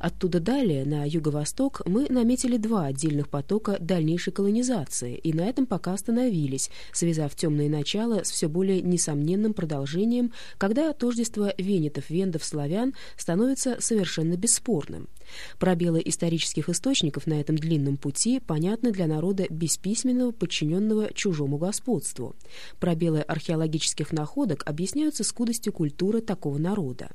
Оттуда далее, на юго-восток, мы наметили два отдельных потока дальнейшей колонизации, и на этом пока остановились, связав темные начала с все более несомненным продолжением, когда тождество венетов, вендов, славян становится совершенно бесспорным. Пробелы исторических источников на этом длинном пути понятны для народа бесписьменного, подчиненного чужому господству. Пробелы археологических находок объясняются скудостью культуры такого народа.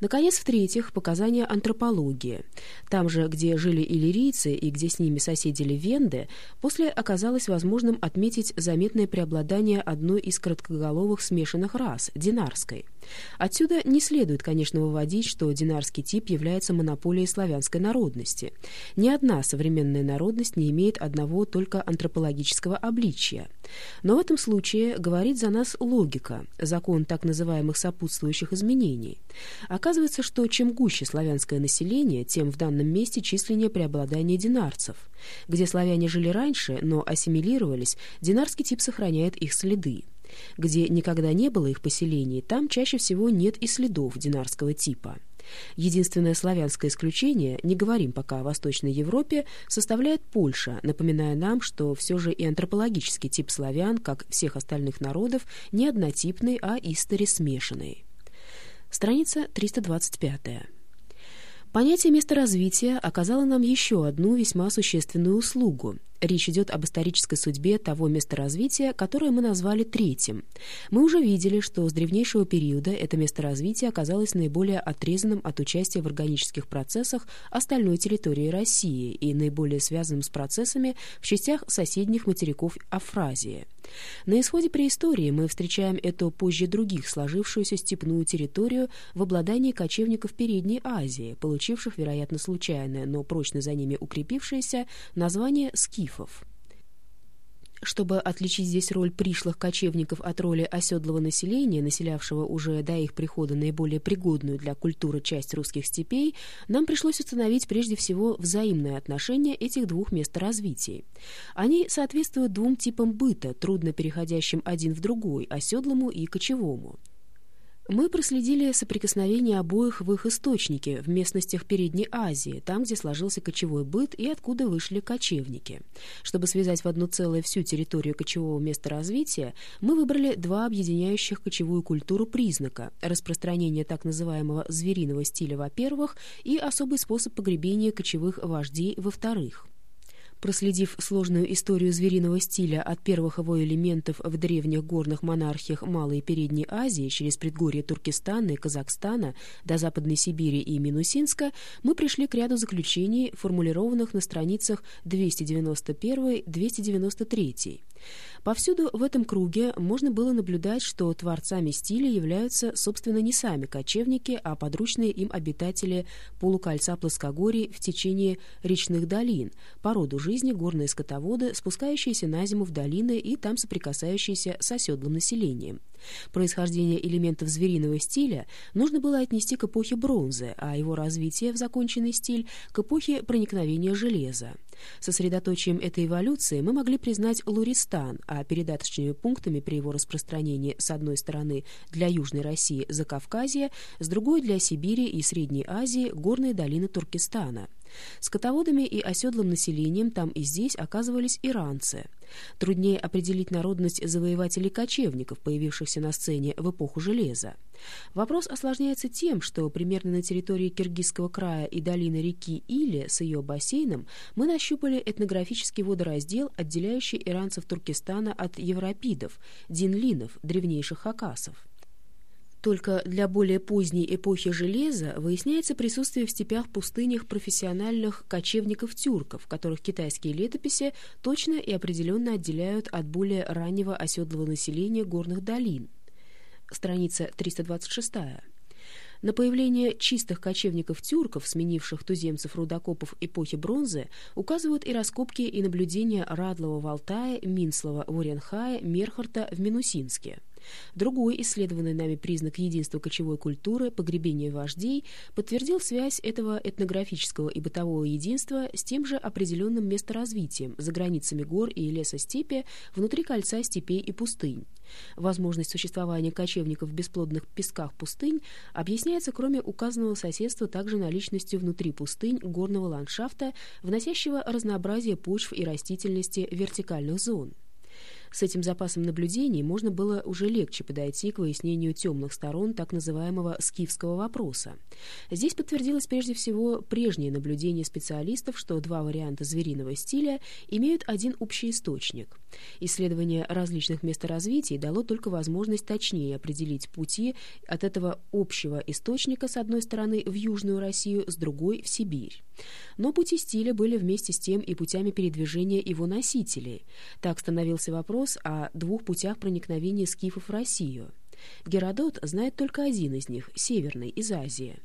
Наконец, в-третьих, показания антропологии. Там же, где жили иллирийцы и где с ними соседили венды, после оказалось возможным отметить заметное преобладание одной из краткоголовых смешанных рас – динарской. Отсюда не следует, конечно, выводить, что динарский тип является монополией славянской народности. Ни одна современная народность не имеет одного только антропологического обличия. Но в этом случае говорит за нас логика, закон так называемых сопутствующих изменений. Оказывается, что чем гуще славянское население, тем в данном месте численнее преобладание динарцев. Где славяне жили раньше, но ассимилировались, динарский тип сохраняет их следы. Где никогда не было их поселений, там чаще всего нет и следов динарского типа. Единственное славянское исключение, не говорим пока о Восточной Европе, составляет Польша, напоминая нам, что все же и антропологический тип славян, как всех остальных народов, не однотипный, а истори смешанный. Страница 325. Понятие месторазвития оказало нам еще одну весьма существенную услугу. Речь идет об исторической судьбе того места развития, которое мы назвали третьим. Мы уже видели, что с древнейшего периода это место развития оказалось наиболее отрезанным от участия в органических процессах остальной территории России и наиболее связанным с процессами в частях соседних материков Афразии. На исходе преистории мы встречаем эту позже других сложившуюся степную территорию в обладании кочевников Передней Азии, получивших, вероятно, случайное, но прочно за ними укрепившееся название «скиф» скифов. Чтобы отличить здесь роль пришлых кочевников от роли оседлого населения, населявшего уже до их прихода наиболее пригодную для культуры часть русских степей, нам пришлось установить прежде всего взаимное отношение этих двух месторазвитий. Они соответствуют двум типам быта, трудно переходящим один в другой, оседлому и кочевому. Мы проследили соприкосновение обоих в их источнике, в местностях Передней Азии, там, где сложился кочевой быт и откуда вышли кочевники. Чтобы связать в одно целое всю территорию кочевого места развития, мы выбрали два объединяющих кочевую культуру признака – распространение так называемого звериного стиля, во-первых, и особый способ погребения кочевых вождей, во-вторых. Проследив сложную историю звериного стиля от первых его элементов в древних горных монархиях Малой и Передней Азии через предгорье Туркестана и Казахстана до Западной Сибири и Минусинска, мы пришли к ряду заключений, формулированных на страницах 291-293. Повсюду в этом круге можно было наблюдать, что творцами стиля являются, собственно, не сами кочевники, а подручные им обитатели полукольца плоскогорий в течение речных долин, по роду жизни горные скотоводы, спускающиеся на зиму в долины и там соприкасающиеся с оседлым населением. Происхождение элементов звериного стиля нужно было отнести к эпохе бронзы, а его развитие в законченный стиль — к эпохе проникновения железа. Сосредоточием этой эволюции мы могли признать Луристан, а передаточными пунктами при его распространении с одной стороны для Южной России Закавказья, с другой для Сибири и Средней Азии горные долины Туркестана. Скотоводами и оседлым населением там и здесь оказывались иранцы. Труднее определить народность завоевателей-кочевников, появившихся на сцене в эпоху железа. Вопрос осложняется тем, что примерно на территории Киргизского края и долины реки Или с ее бассейном мы нащупали этнографический водораздел, отделяющий иранцев Туркестана от европидов, динлинов, древнейших хакасов. Только для более поздней эпохи железа выясняется присутствие в степях-пустынях профессиональных кочевников-тюрков, которых китайские летописи точно и определенно отделяют от более раннего оседлого населения горных долин. Страница 326. На появление чистых кочевников-тюрков, сменивших туземцев-рудокопов эпохи бронзы, указывают и раскопки и наблюдения Радлова в Алтае, Минслова в Уренхае, Мерхарта в Минусинске. Другой исследованный нами признак единства кочевой культуры – погребение вождей – подтвердил связь этого этнографического и бытового единства с тем же определенным месторазвитием за границами гор и лесостепи внутри кольца степей и пустынь. Возможность существования кочевников в бесплодных песках пустынь объясняется, кроме указанного соседства, также наличностью внутри пустынь горного ландшафта, вносящего разнообразие почв и растительности вертикальных зон. С этим запасом наблюдений можно было уже легче подойти к выяснению темных сторон так называемого скифского вопроса. Здесь подтвердилось прежде всего прежнее наблюдение специалистов, что два варианта звериного стиля имеют один общий источник. Исследование различных месторазвитий дало только возможность точнее определить пути от этого общего источника с одной стороны в Южную Россию, с другой — в Сибирь. Но пути стиля были вместе с тем и путями передвижения его носителей. Так становился вопрос о двух путях проникновения скифов в Россию. Геродот знает только один из них — северный, из Азии.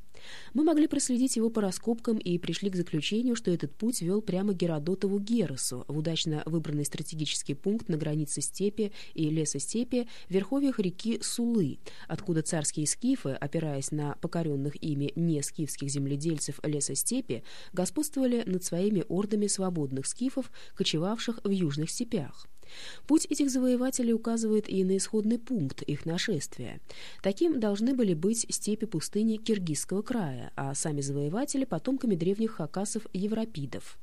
Мы могли проследить его по раскопкам и пришли к заключению, что этот путь вел прямо Геродотову Геросу, в удачно выбранный стратегический пункт на границе степи и лесостепи в верховьях реки Сулы, откуда царские скифы, опираясь на покоренных ими не скифских земледельцев лесостепи, господствовали над своими ордами свободных скифов, кочевавших в южных степях. Путь этих завоевателей указывает и на исходный пункт их нашествия. Таким должны были быть степи пустыни Киргизского края, а сами завоеватели – потомками древних хакасов-европидов.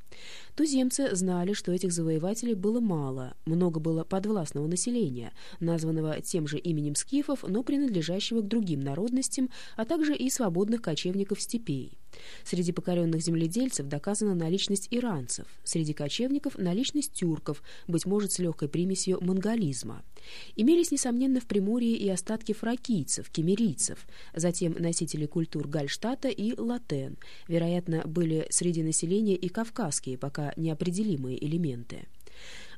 Туземцы знали, что этих завоевателей было мало, много было подвластного населения, названного тем же именем скифов, но принадлежащего к другим народностям, а также и свободных кочевников степей. Среди покоренных земледельцев доказана наличность иранцев, среди кочевников – наличность тюрков, быть может, с легкой примесью монголизма. Имелись, несомненно, в Приморье и остатки фракийцев, кемерийцев, затем носители культур Гальштата и Латен, вероятно, были среди населения и кавказские, пока неопределимые элементы.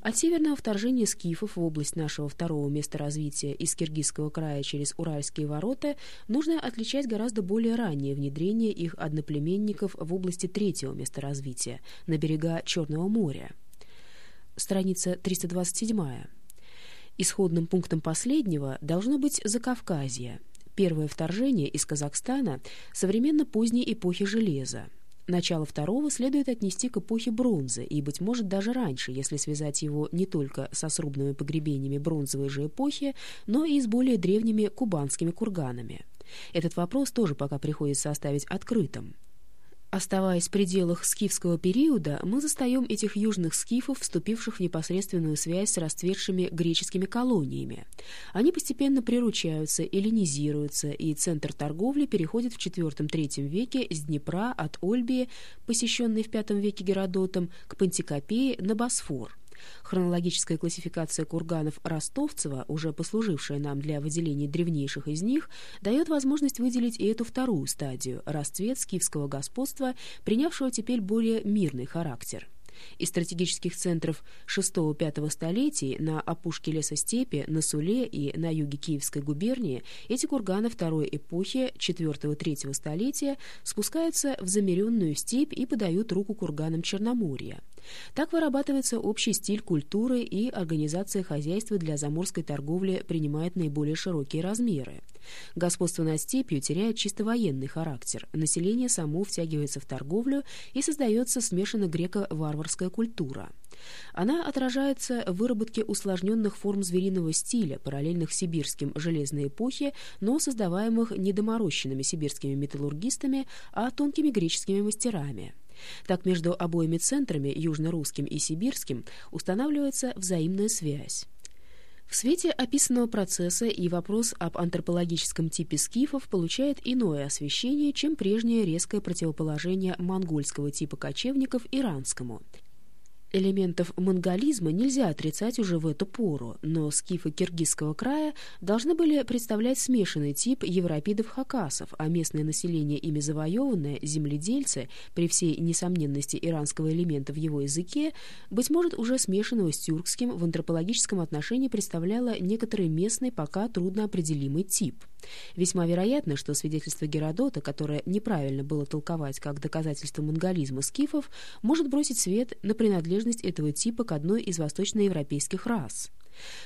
От северного вторжения скифов в область нашего второго места развития из Киргизского края через Уральские ворота нужно отличать гораздо более раннее внедрение их одноплеменников в области третьего места развития, на берега Черного моря. Страница 327. Исходным пунктом последнего должно быть Закавказье. Первое вторжение из Казахстана современно поздней эпохи железа. Начало второго следует отнести к эпохе бронзы, и, быть может, даже раньше, если связать его не только со срубными погребениями бронзовой же эпохи, но и с более древними кубанскими курганами. Этот вопрос тоже пока приходится оставить открытым. Оставаясь в пределах скифского периода, мы застаем этих южных скифов, вступивших в непосредственную связь с расцветшими греческими колониями. Они постепенно приручаются, эллинизируются, и центр торговли переходит в IV-III веке с Днепра от Ольбии, посещенной в V веке Геродотом, к Пантикопее на Босфор – Хронологическая классификация курганов Ростовцева, уже послужившая нам для выделения древнейших из них, дает возможность выделить и эту вторую стадию – расцвет скифского господства, принявшего теперь более мирный характер. Из стратегических центров VI-V столетий на опушке лесостепи, на Суле и на юге Киевской губернии эти курганы второй эпохи IV-III столетия спускаются в замеренную степь и подают руку курганам Черноморья. Так вырабатывается общий стиль культуры и организация хозяйства для заморской торговли принимает наиболее широкие размеры. Господство над степью теряет чисто военный характер, население само втягивается в торговлю и создается смешанно греко-варварская культура. Она отражается в выработке усложненных форм звериного стиля, параллельных сибирским железной эпохе, но создаваемых не доморощенными сибирскими металлургистами, а тонкими греческими мастерами. Так между обоими центрами, южно-русским и сибирским, устанавливается взаимная связь. В свете описанного процесса и вопрос об антропологическом типе скифов получает иное освещение, чем прежнее резкое противоположение монгольского типа кочевников иранскому – Элементов монголизма нельзя отрицать уже в эту пору, но скифы Киргизского края должны были представлять смешанный тип европидов-хакасов, а местное население ими завоеванное, земледельцы, при всей несомненности иранского элемента в его языке, быть может, уже смешанного с тюркским в антропологическом отношении представляло некоторый местный, пока трудноопределимый тип. Весьма вероятно, что свидетельство Геродота, которое неправильно было толковать как доказательство монголизма скифов, может бросить свет на принадлежность этого типа к одной из восточноевропейских рас –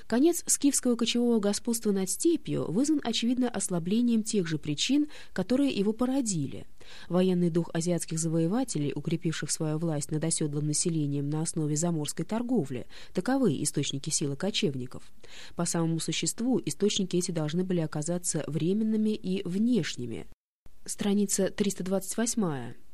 Конец скифского кочевого господства над степью вызван, очевидно, ослаблением тех же причин, которые его породили. Военный дух азиатских завоевателей, укрепивших свою власть над оседлым населением на основе заморской торговли, таковы источники силы кочевников. По самому существу источники эти должны были оказаться временными и внешними. Страница 328.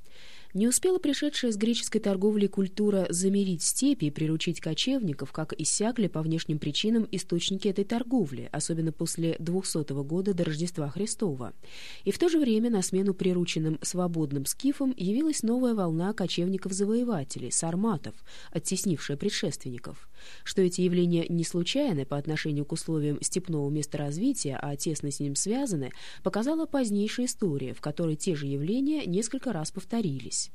Не успела пришедшая с греческой торговли культура замерить степи и приручить кочевников, как иссякли по внешним причинам источники этой торговли, особенно после 200 года до Рождества Христова. И в то же время на смену прирученным свободным скифам явилась новая волна кочевников-завоевателей, сарматов, оттеснившая предшественников. Что эти явления не случайны по отношению к условиям степного месторазвития, а тесно с ним связаны, показала позднейшая история, в которой те же явления несколько раз повторились изменились.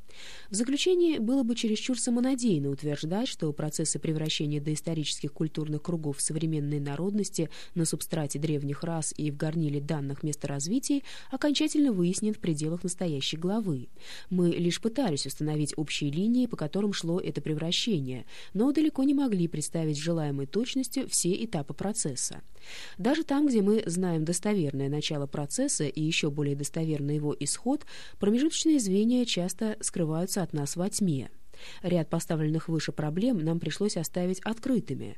В заключение было бы чересчур самонадеянно утверждать, что процессы превращения доисторических культурных кругов современной народности на субстрате древних рас и в горниле данных месторазвитий окончательно выяснен в пределах настоящей главы. Мы лишь пытались установить общие линии, по которым шло это превращение, но далеко не могли представить желаемой точностью все этапы процесса. Даже там, где мы знаем достоверное начало процесса и еще более достоверный его исход, промежуточные звенья часто скрываются от нас во тьме. Ряд поставленных выше проблем нам пришлось оставить открытыми.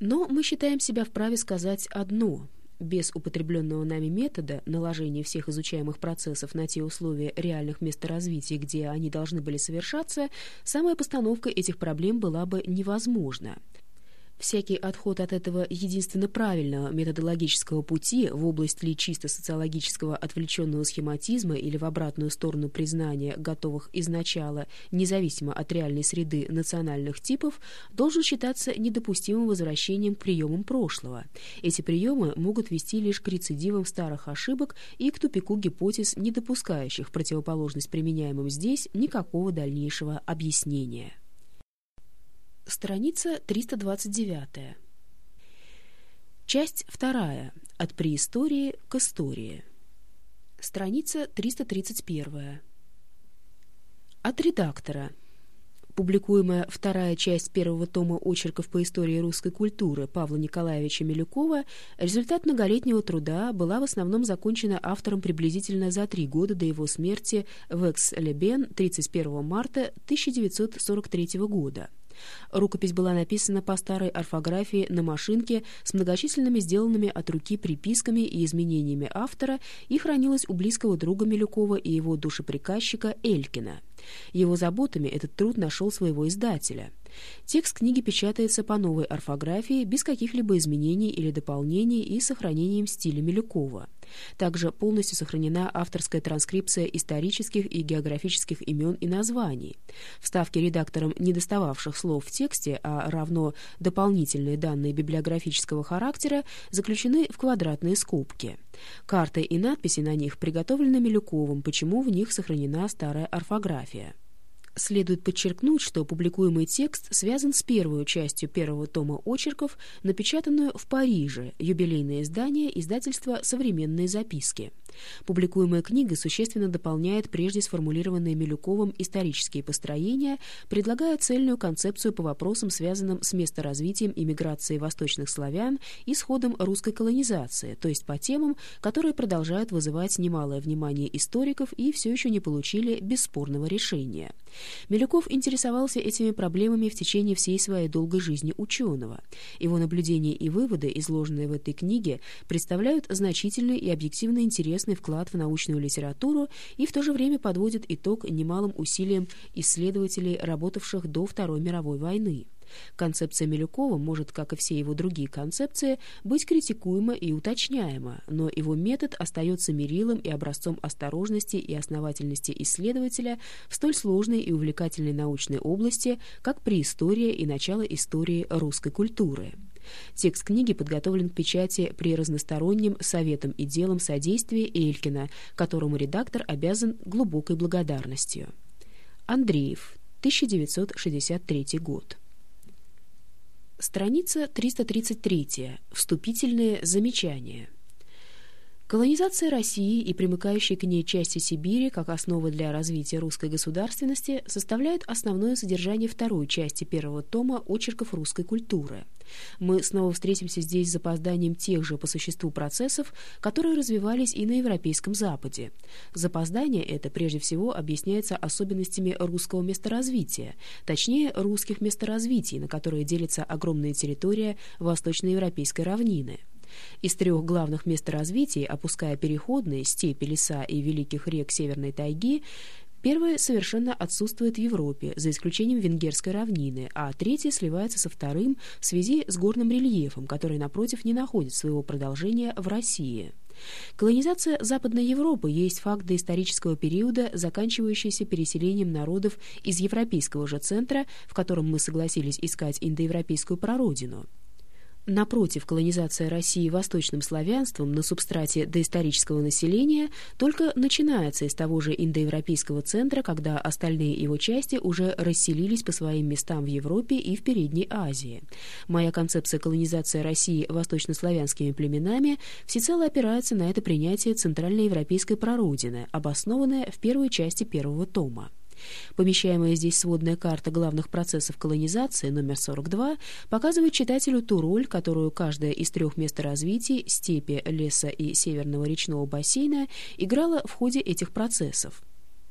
Но мы считаем себя вправе сказать одно — без употребленного нами метода наложения всех изучаемых процессов на те условия реальных месторазвитий, где они должны были совершаться, самая постановка этих проблем была бы невозможна. Всякий отход от этого единственно правильного методологического пути в область ли чисто социологического отвлеченного схематизма или в обратную сторону признания готовых изначала, независимо от реальной среды национальных типов, должен считаться недопустимым возвращением к приемам прошлого. Эти приемы могут вести лишь к рецидивам старых ошибок и к тупику гипотез, не допускающих противоположность применяемым здесь никакого дальнейшего объяснения. Страница 329. Часть вторая. От преистории к истории. Страница 331. От редактора. Публикуемая вторая часть первого тома очерков по истории русской культуры Павла Николаевича Милюкова, результат многолетнего труда была в основном закончена автором приблизительно за три года до его смерти в Экс-Лебен 31 марта 1943 года. Рукопись была написана по старой орфографии на машинке с многочисленными сделанными от руки приписками и изменениями автора и хранилась у близкого друга Милюкова и его душеприказчика Элькина. Его заботами этот труд нашел своего издателя. Текст книги печатается по новой орфографии, без каких-либо изменений или дополнений и сохранением стиля Милюкова. Также полностью сохранена авторская транскрипция исторических и географических имен и названий. Вставки редактором недостававших слов в тексте, а равно дополнительные данные библиографического характера, заключены в квадратные скобки. Карты и надписи на них приготовлены Милюковым, почему в них сохранена старая орфография. Следует подчеркнуть, что публикуемый текст связан с первой частью первого тома очерков, напечатанную в Париже, юбилейное издание издательства «Современные записки». Публикуемая книга существенно дополняет прежде сформулированные Милюковым исторические построения, предлагая цельную концепцию по вопросам, связанным с месторазвитием иммиграции восточных славян и с русской колонизации, то есть по темам, которые продолжают вызывать немалое внимание историков и все еще не получили бесспорного решения. Милюков интересовался этими проблемами в течение всей своей долгой жизни ученого. Его наблюдения и выводы, изложенные в этой книге, представляют значительный и объективно интересный вклад в научную литературу и в то же время подводят итог немалым усилиям исследователей, работавших до Второй мировой войны. Концепция Милюкова может, как и все его другие концепции, быть критикуема и уточняема, но его метод остается мерилом и образцом осторожности и основательности исследователя в столь сложной и увлекательной научной области, как преистория и начало истории русской культуры. Текст книги подготовлен к печати при разностороннем советом и делом содействии Элькина, которому редактор обязан глубокой благодарностью. Андреев, 1963 год. Страница 333. Вступительные замечания. Колонизация России и примыкающей к ней части Сибири как основа для развития русской государственности составляют основное содержание второй части первого тома очерков русской культуры. Мы снова встретимся здесь с запозданием тех же по существу процессов, которые развивались и на Европейском Западе. Запоздание это прежде всего объясняется особенностями русского месторазвития, точнее русских месторазвитий, на которые делится огромная территория восточноевропейской равнины. Из трех главных мест развития, опуская переходные, степи, леса и великих рек Северной тайги, Первое совершенно отсутствует в Европе, за исключением Венгерской равнины, а третье сливается со вторым в связи с горным рельефом, который, напротив, не находит своего продолжения в России. Колонизация Западной Европы есть факт доисторического периода, заканчивающийся переселением народов из европейского же центра, в котором мы согласились искать индоевропейскую прародину. Напротив, колонизация России восточным славянством на субстрате доисторического населения только начинается из того же индоевропейского центра, когда остальные его части уже расселились по своим местам в Европе и в Передней Азии. Моя концепция колонизации России восточнославянскими племенами всецело опирается на это принятие центральноевропейской прародины, обоснованное в первой части первого тома. Помещаемая здесь сводная карта главных процессов колонизации номер 42 показывает читателю ту роль, которую каждое из трех месторазвитий степи, леса и северного речного бассейна играла в ходе этих процессов.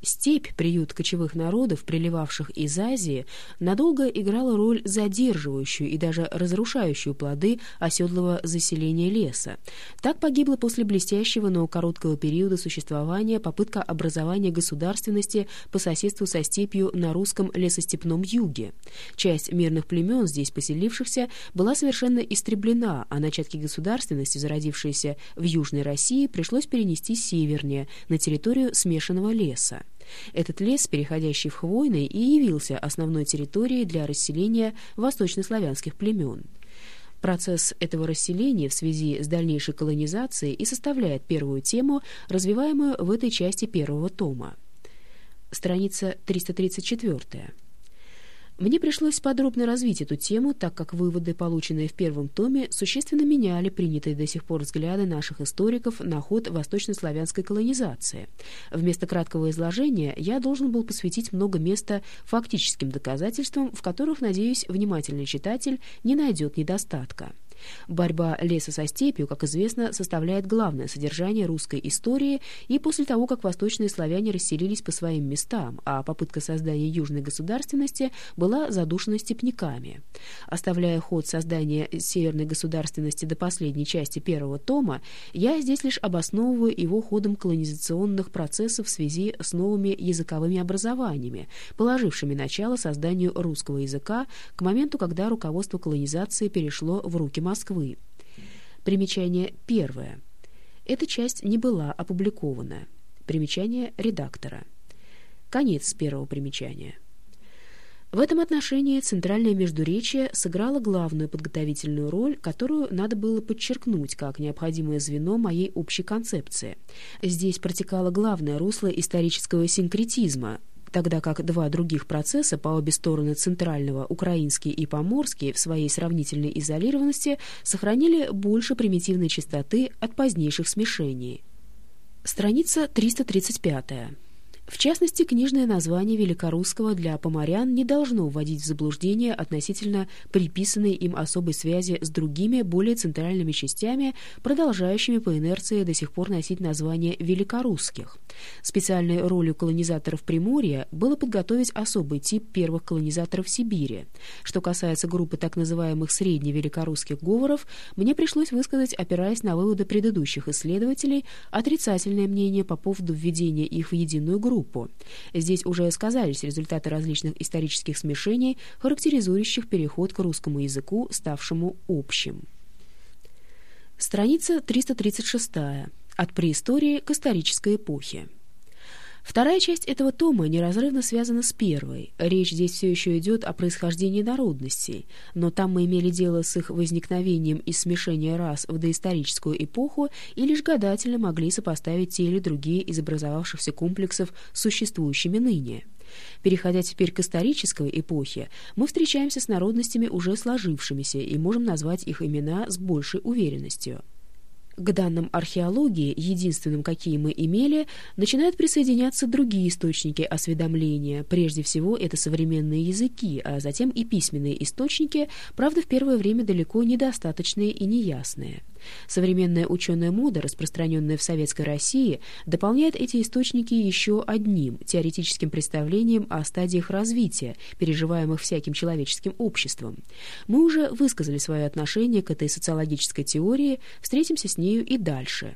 Степь, приют кочевых народов, приливавших из Азии, надолго играла роль задерживающую и даже разрушающую плоды оседлого заселения леса. Так погибла после блестящего, но короткого периода существования попытка образования государственности по соседству со степью на русском лесостепном юге. Часть мирных племен, здесь поселившихся, была совершенно истреблена, а начатки государственности, зародившиеся в Южной России, пришлось перенести севернее, на территорию смешанного леса. Этот лес, переходящий в хвойный, и явился основной территорией для расселения восточнославянских племен. Процесс этого расселения в связи с дальнейшей колонизацией и составляет первую тему, развиваемую в этой части первого тома. Страница 334. Мне пришлось подробно развить эту тему, так как выводы, полученные в первом томе, существенно меняли принятые до сих пор взгляды наших историков на ход восточнославянской колонизации. Вместо краткого изложения я должен был посвятить много места фактическим доказательствам, в которых, надеюсь, внимательный читатель не найдет недостатка. Борьба леса со степью, как известно, составляет главное содержание русской истории и после того, как восточные славяне расселились по своим местам, а попытка создания южной государственности была задушена степняками. Оставляя ход создания северной государственности до последней части первого тома, я здесь лишь обосновываю его ходом колонизационных процессов в связи с новыми языковыми образованиями, положившими начало созданию русского языка к моменту, когда руководство колонизации перешло в руки Москвы. Москвы. Примечание первое. Эта часть не была опубликована. Примечание редактора. Конец первого примечания. В этом отношении центральное междуречие сыграло главную подготовительную роль, которую надо было подчеркнуть как необходимое звено моей общей концепции. Здесь протекало главное русло исторического синкретизма, тогда как два других процесса по обе стороны центрального, украинский и поморский, в своей сравнительной изолированности сохранили больше примитивной частоты от позднейших смешений. Страница 335. В частности, книжное название великорусского для поморян не должно вводить в заблуждение относительно приписанной им особой связи с другими, более центральными частями, продолжающими по инерции до сих пор носить название великорусских. Специальной ролью колонизаторов Приморья было подготовить особый тип первых колонизаторов Сибири. Что касается группы так называемых средневеликорусских говоров, мне пришлось высказать, опираясь на выводы предыдущих исследователей, отрицательное мнение по поводу введения их в единую группу, группу. Здесь уже сказались результаты различных исторических смешений, характеризующих переход к русскому языку, ставшему общим. Страница 336. От преистории к исторической эпохе. Вторая часть этого тома неразрывно связана с первой. Речь здесь все еще идет о происхождении народностей, но там мы имели дело с их возникновением из смешения рас в доисторическую эпоху и лишь гадательно могли сопоставить те или другие из образовавшихся комплексов с существующими ныне. Переходя теперь к исторической эпохе, мы встречаемся с народностями уже сложившимися и можем назвать их имена с большей уверенностью. К данным археологии, единственным, какие мы имели, начинают присоединяться другие источники осведомления. Прежде всего, это современные языки, а затем и письменные источники, правда, в первое время далеко недостаточные и неясные. Современная ученая мода, распространенная в Советской России, дополняет эти источники еще одним теоретическим представлением о стадиях развития, переживаемых всяким человеческим обществом. Мы уже высказали свое отношение к этой социологической теории, встретимся с нею и дальше.